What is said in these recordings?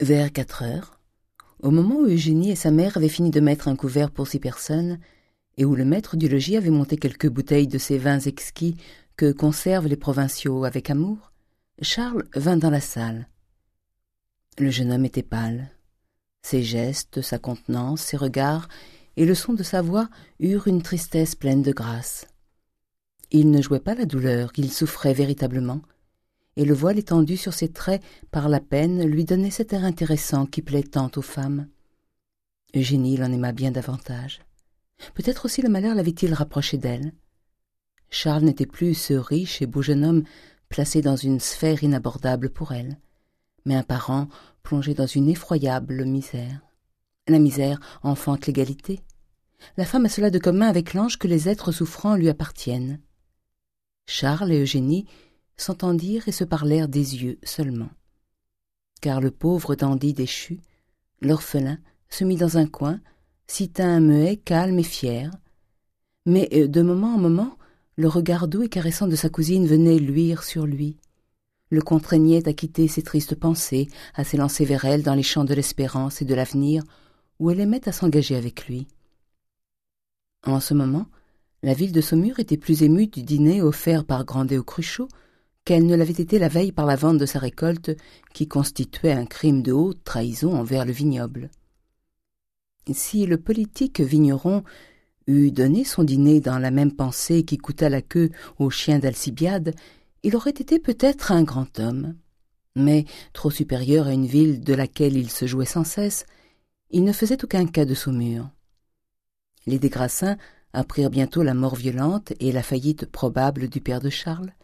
Vers quatre heures, au moment où Eugénie et sa mère avaient fini de mettre un couvert pour six personnes, et où le maître du logis avait monté quelques bouteilles de ces vins exquis que conservent les provinciaux avec amour, Charles vint dans la salle. Le jeune homme était pâle. Ses gestes, sa contenance, ses regards et le son de sa voix eurent une tristesse pleine de grâce. Il ne jouait pas la douleur, il souffrait véritablement, et le voile étendu sur ses traits par la peine lui donnait cet air intéressant qui plaît tant aux femmes. Eugénie l'en aima bien davantage. Peut-être aussi le malheur l'avait-il rapproché d'elle. Charles n'était plus ce riche et beau jeune homme placé dans une sphère inabordable pour elle, mais un parent plongé dans une effroyable misère. La misère enfante l'égalité. La femme a cela de commun avec l'ange que les êtres souffrants lui appartiennent. Charles et Eugénie s'entendirent et se parlèrent des yeux seulement. Car le pauvre dandy déchu, l'orphelin, se mit dans un coin, s'y tint muet, calme et fier. Mais euh, de moment en moment, le regard doux et caressant de sa cousine venait luire sur lui, le contraignait à quitter ses tristes pensées, à s'élancer vers elle dans les champs de l'espérance et de l'avenir, où elle aimait à s'engager avec lui. En ce moment, la ville de Saumur était plus émue du dîner offert par Grandet au Cruchot qu'elle ne l'avait été la veille par la vente de sa récolte, qui constituait un crime de haute trahison envers le vignoble. Si le politique vigneron eût donné son dîner dans la même pensée qui coûta la queue au chien d'Alcibiade, il aurait été peut-être un grand homme. Mais, trop supérieur à une ville de laquelle il se jouait sans cesse, il ne faisait aucun cas de Saumur. Les Desgrassins apprirent bientôt la mort violente et la faillite probable du père de Charles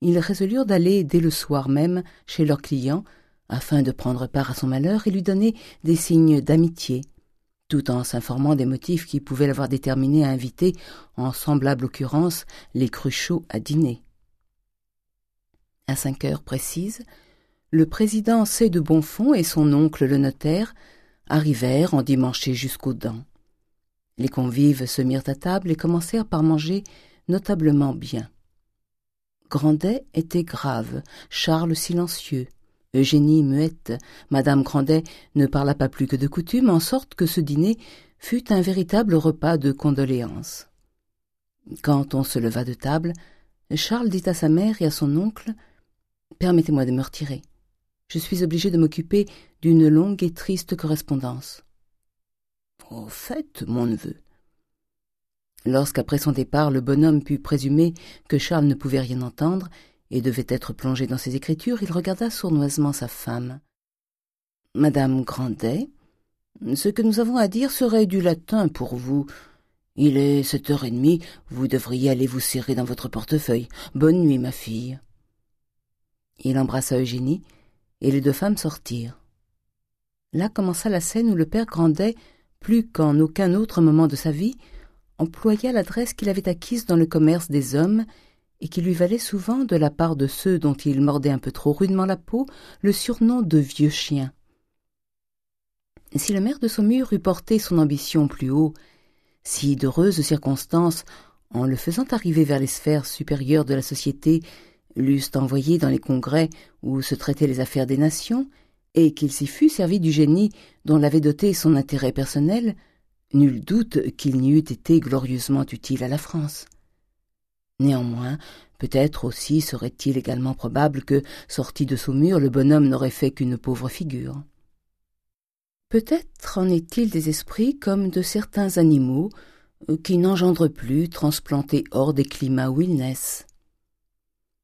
ils résolurent d'aller dès le soir même chez leur client afin de prendre part à son malheur et lui donner des signes d'amitié, tout en s'informant des motifs qui pouvaient l'avoir déterminé à inviter, en semblable occurrence, les Cruchot à dîner. À cinq heures précises, le président C. de Bonfond et son oncle le notaire arrivèrent endimanchés jusqu'aux dents. Les convives se mirent à table et commencèrent par manger notablement bien. Grandet était grave, Charles silencieux, Eugénie muette, Madame Grandet ne parla pas plus que de coutume, en sorte que ce dîner fut un véritable repas de condoléances. Quand on se leva de table, Charles dit à sa mère et à son oncle « Permettez-moi de me retirer. Je suis obligé de m'occuper d'une longue et triste correspondance. »« Au fait, mon neveu, Lorsqu'après son départ le bonhomme put présumer que Charles ne pouvait rien entendre et devait être plongé dans ses écritures, il regarda sournoisement sa femme. « Madame Grandet, ce que nous avons à dire serait du latin pour vous. Il est sept heures et demie, vous devriez aller vous serrer dans votre portefeuille. Bonne nuit, ma fille. » Il embrassa Eugénie, et les deux femmes sortirent. Là commença la scène où le père Grandet, plus qu'en aucun autre moment de sa vie, employa l'adresse qu'il avait acquise dans le commerce des hommes et qui lui valait souvent, de la part de ceux dont il mordait un peu trop rudement la peau, le surnom de vieux chien. Si le maire de Saumur eût porté son ambition plus haut, si d'heureuses circonstances, en le faisant arriver vers les sphères supérieures de la société, l'eussent envoyé dans les congrès où se traitaient les affaires des nations, et qu'il s'y fût servi du génie dont l'avait doté son intérêt personnel, Nul doute qu'il n'y eût été glorieusement utile à la France. Néanmoins, peut-être aussi serait-il également probable que, sorti de Saumur, le bonhomme n'aurait fait qu'une pauvre figure. Peut-être en est-il des esprits comme de certains animaux euh, qui n'engendrent plus, transplantés hors des climats où ils naissent.